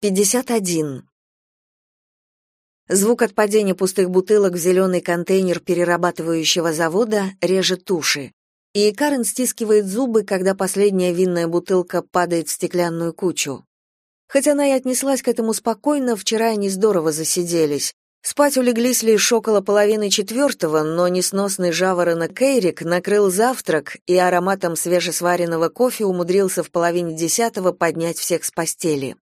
51. Звук от падения пустых бутылок в зеленый контейнер перерабатывающего завода режет уши. И Карен стискивает зубы, когда последняя винная бутылка падает в стеклянную кучу. Хотя она и отнеслась к этому спокойно, вчера они здорово засиделись. Спать улеглись лишь около половины четвертого, но несносный жаворонок Эрик накрыл завтрак и ароматом свежесваренного кофе умудрился в половине десятого поднять всех с постели.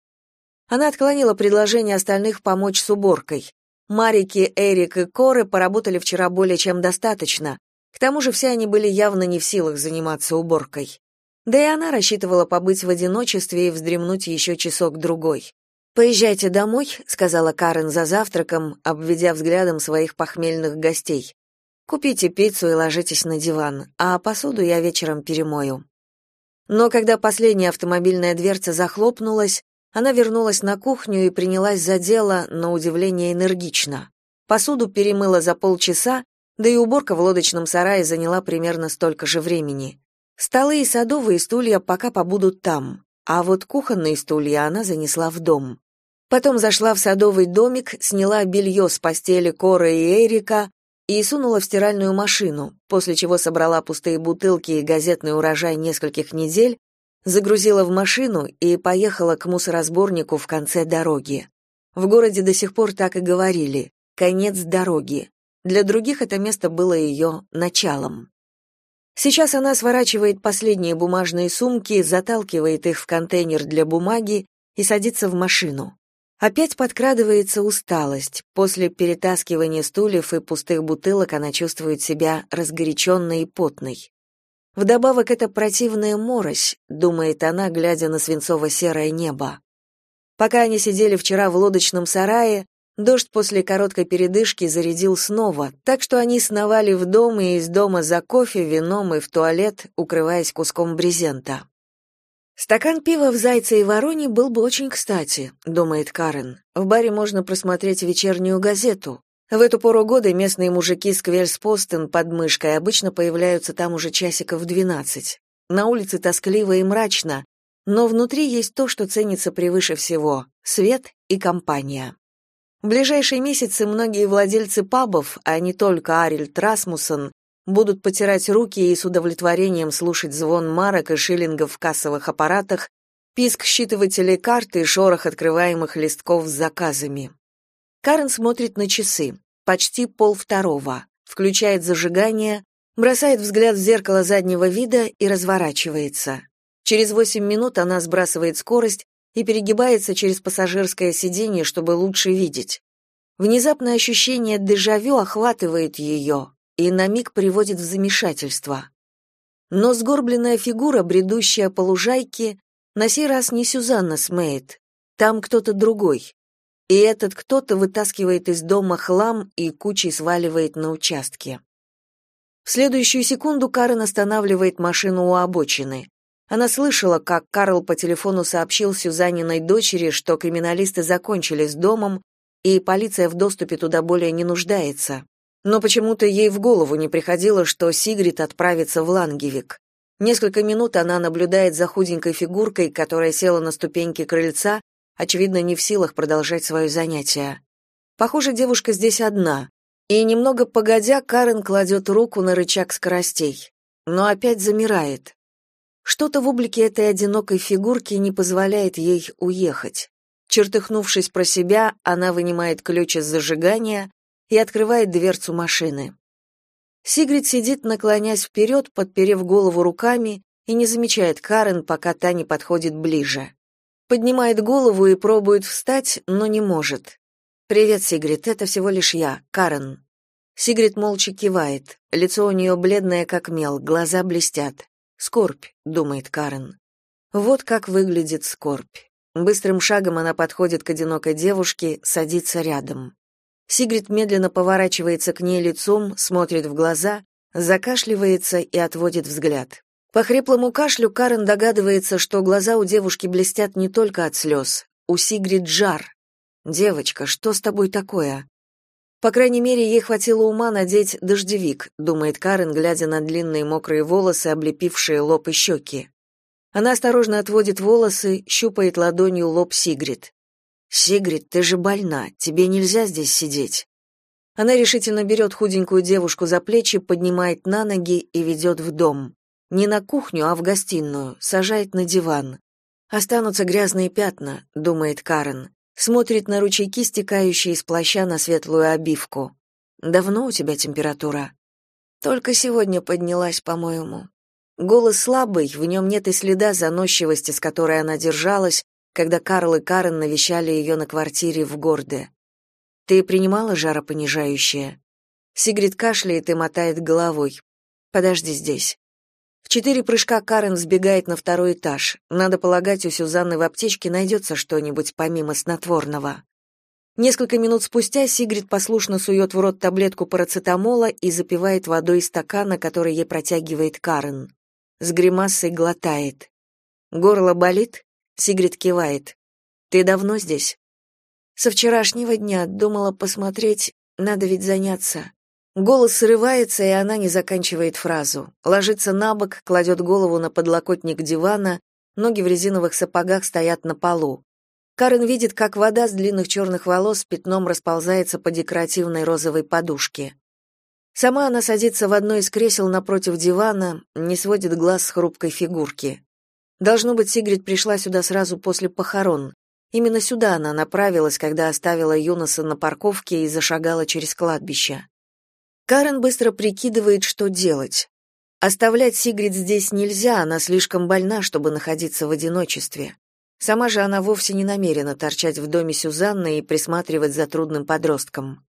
Она отклонила предложение остальных помочь с уборкой. Марики, Эрик и Коры поработали вчера более чем достаточно. К тому же все они были явно не в силах заниматься уборкой. Да и она рассчитывала побыть в одиночестве и вздремнуть еще часок-другой. «Поезжайте домой», — сказала Карен за завтраком, обведя взглядом своих похмельных гостей. «Купите пиццу и ложитесь на диван, а посуду я вечером перемою». Но когда последняя автомобильная дверца захлопнулась, она вернулась на кухню и принялась за дело, на удивление энергично. Посуду перемыла за полчаса, да и уборка в лодочном сарае заняла примерно столько же времени. Столы и садовые стулья пока побудут там, а вот кухонные стулья она занесла в дом. Потом зашла в садовый домик, сняла белье с постели Коры и Эрика и сунула в стиральную машину, после чего собрала пустые бутылки и газетный урожай нескольких недель загрузила в машину и поехала к мусоросборнику в конце дороги. В городе до сих пор так и говорили «конец дороги». Для других это место было ее началом. Сейчас она сворачивает последние бумажные сумки, заталкивает их в контейнер для бумаги и садится в машину. Опять подкрадывается усталость. После перетаскивания стульев и пустых бутылок она чувствует себя разгоряченной и потной. Вдобавок это противная морось, думает она, глядя на свинцово-серое небо. Пока они сидели вчера в лодочном сарае, дождь после короткой передышки зарядил снова, так что они сновали в дом и из дома за кофе, вином и в туалет, укрываясь куском брезента. Стакан пива в «Зайце и вороне» был бы очень кстати, думает Карен. В баре можно просмотреть вечернюю газету. В эту пору года местные мужики с Квельспостен под мышкой обычно появляются там уже часиков двенадцать. На улице тоскливо и мрачно, но внутри есть то, что ценится превыше всего — свет и компания. В ближайшие месяцы многие владельцы пабов, а не только Арильд Расмуссен, будут потирать руки и с удовлетворением слушать звон марок и шиллингов в кассовых аппаратах, писк считывателей карт и шорох открываемых листков с заказами. Карен смотрит на часы. Почти полвторого. Включает зажигание, бросает взгляд в зеркало заднего вида и разворачивается. Через восемь минут она сбрасывает скорость и перегибается через пассажирское сиденье, чтобы лучше видеть. Внезапное ощущение дежавю охватывает ее и на миг приводит в замешательство. Но сгорбленная фигура, бредущая по лужайке, на сей раз не Сюзанна Смейт, там кто-то другой и этот кто-то вытаскивает из дома хлам и кучей сваливает на участке. В следующую секунду Карен останавливает машину у обочины. Она слышала, как Карл по телефону сообщил Сюзанниной дочери, что криминалисты закончили с домом, и полиция в доступе туда более не нуждается. Но почему-то ей в голову не приходило, что Сигрид отправится в Лангевик. Несколько минут она наблюдает за худенькой фигуркой, которая села на ступеньки крыльца очевидно, не в силах продолжать свое занятие. Похоже, девушка здесь одна. И немного погодя, Карен кладет руку на рычаг скоростей, но опять замирает. Что-то в облике этой одинокой фигурки не позволяет ей уехать. Чертыхнувшись про себя, она вынимает ключ из зажигания и открывает дверцу машины. Сигрид сидит, наклонясь вперед, подперев голову руками, и не замечает Карен, пока та не подходит ближе. Поднимает голову и пробует встать, но не может. «Привет, Сигрид, это всего лишь я, Карен». Сигрид молча кивает. Лицо у нее бледное, как мел, глаза блестят. «Скорбь», — думает Карен. Вот как выглядит скорбь. Быстрым шагом она подходит к одинокой девушке, садится рядом. Сигрид медленно поворачивается к ней лицом, смотрит в глаза, закашливается и отводит взгляд. По хриплому кашлю Карен догадывается, что глаза у девушки блестят не только от слез. У Сигрид жар. «Девочка, что с тобой такое?» По крайней мере, ей хватило ума надеть дождевик, думает Карен, глядя на длинные мокрые волосы, облепившие лоб и щеки. Она осторожно отводит волосы, щупает ладонью лоб Сигрид. «Сигрид, ты же больна, тебе нельзя здесь сидеть». Она решительно берет худенькую девушку за плечи, поднимает на ноги и ведет в дом. Не на кухню, а в гостиную, сажает на диван. Останутся грязные пятна, думает Карен. Смотрит на ручейки, стекающие из плаща на светлую обивку. Давно у тебя температура? Только сегодня поднялась, по-моему. Голос слабый, в нем нет и следа заносчивости, с которой она держалась, когда Карл и Карен навещали ее на квартире в Горде. Ты принимала жаропонижающее? Сигрид кашляет и мотает головой. Подожди здесь. В четыре прыжка Карен сбегает на второй этаж. Надо полагать, у Сюзанны в аптечке найдется что-нибудь помимо снотворного. Несколько минут спустя Сигрид послушно сует в рот таблетку парацетамола и запивает водой из стакана, который ей протягивает Карен. С гримасой глотает. Горло болит? Сигрид кивает. Ты давно здесь? Со вчерашнего дня думала посмотреть, надо ведь заняться. Голос срывается, и она не заканчивает фразу. Ложится на бок, кладет голову на подлокотник дивана, ноги в резиновых сапогах стоят на полу. Карен видит, как вода с длинных черных волос пятном расползается по декоративной розовой подушке. Сама она садится в одно из кресел напротив дивана, не сводит глаз с хрупкой фигурки. Должно быть, Сигрид пришла сюда сразу после похорон. Именно сюда она направилась, когда оставила Юноса на парковке и зашагала через кладбище. Карен быстро прикидывает, что делать. Оставлять Сигрид здесь нельзя, она слишком больна, чтобы находиться в одиночестве. Сама же она вовсе не намерена торчать в доме Сюзанны и присматривать за трудным подростком.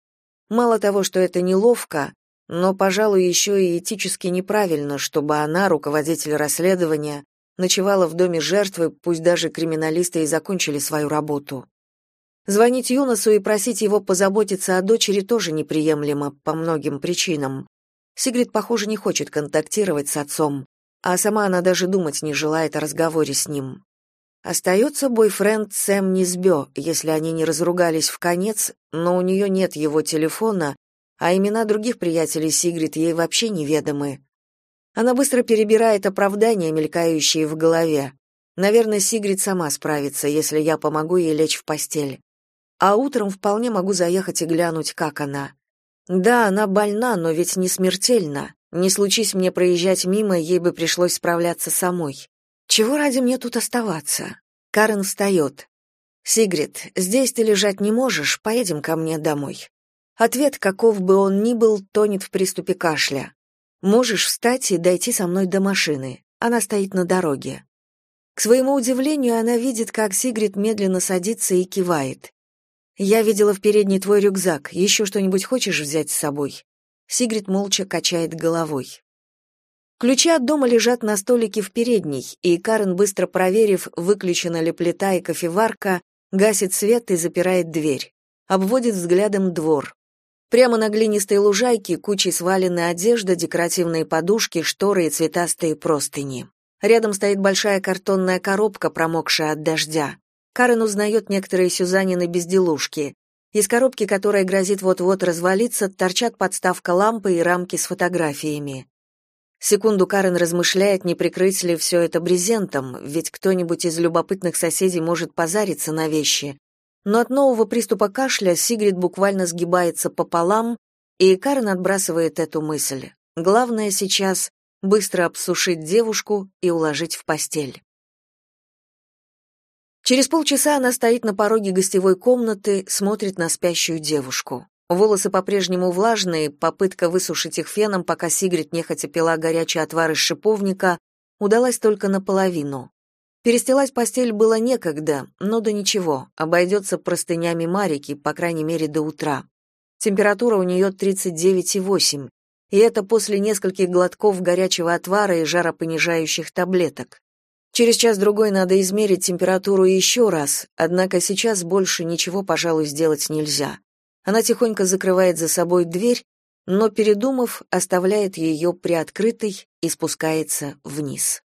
Мало того, что это неловко, но, пожалуй, еще и этически неправильно, чтобы она, руководитель расследования, ночевала в доме жертвы, пусть даже криминалисты и закончили свою работу. Звонить Юносу и просить его позаботиться о дочери тоже неприемлемо по многим причинам. Сигрид, похоже, не хочет контактировать с отцом, а сама она даже думать не желает о разговоре с ним. Остается бойфренд Сэм Низбё, если они не разругались в конец, но у нее нет его телефона, а имена других приятелей Сигрид ей вообще неведомы. Она быстро перебирает оправдания, мелькающие в голове. Наверное, Сигрид сама справится, если я помогу ей лечь в постель а утром вполне могу заехать и глянуть, как она. Да, она больна, но ведь не смертельна. Не случись мне проезжать мимо, ей бы пришлось справляться самой. Чего ради мне тут оставаться? Карен встает. Сигрид, здесь ты лежать не можешь, поедем ко мне домой. Ответ, каков бы он ни был, тонет в приступе кашля. Можешь встать и дойти со мной до машины. Она стоит на дороге. К своему удивлению, она видит, как Сигрид медленно садится и кивает. Я видела в передней твой рюкзак. Еще что-нибудь хочешь взять с собой? Сигрид молча качает головой. Ключи от дома лежат на столике в передней, и Карен, быстро проверив, выключена ли плита и кофеварка, гасит свет и запирает дверь. Обводит взглядом двор. Прямо на глинистой лужайке кучей сваленной одежда, декоративные подушки, шторы и цветастые простыни. Рядом стоит большая картонная коробка, промокшая от дождя. Карен узнает некоторые Сюзанины безделушки. Из коробки, которая грозит вот-вот развалиться, торчат подставка лампы и рамки с фотографиями. Секунду Карен размышляет, не прикрыть ли все это брезентом, ведь кто-нибудь из любопытных соседей может позариться на вещи. Но от нового приступа кашля Сигрид буквально сгибается пополам, и Карен отбрасывает эту мысль. Главное сейчас — быстро обсушить девушку и уложить в постель. Через полчаса она стоит на пороге гостевой комнаты, смотрит на спящую девушку. Волосы по-прежнему влажные, попытка высушить их феном, пока Сигрид нехотя пила горячий отвар из шиповника, удалась только наполовину. Перестилать постель было некогда, но да ничего, обойдется простынями Марики, по крайней мере, до утра. Температура у нее 39,8, и это после нескольких глотков горячего отвара и жаропонижающих таблеток. Через час-другой надо измерить температуру еще раз, однако сейчас больше ничего, пожалуй, сделать нельзя. Она тихонько закрывает за собой дверь, но, передумав, оставляет ее приоткрытой и спускается вниз.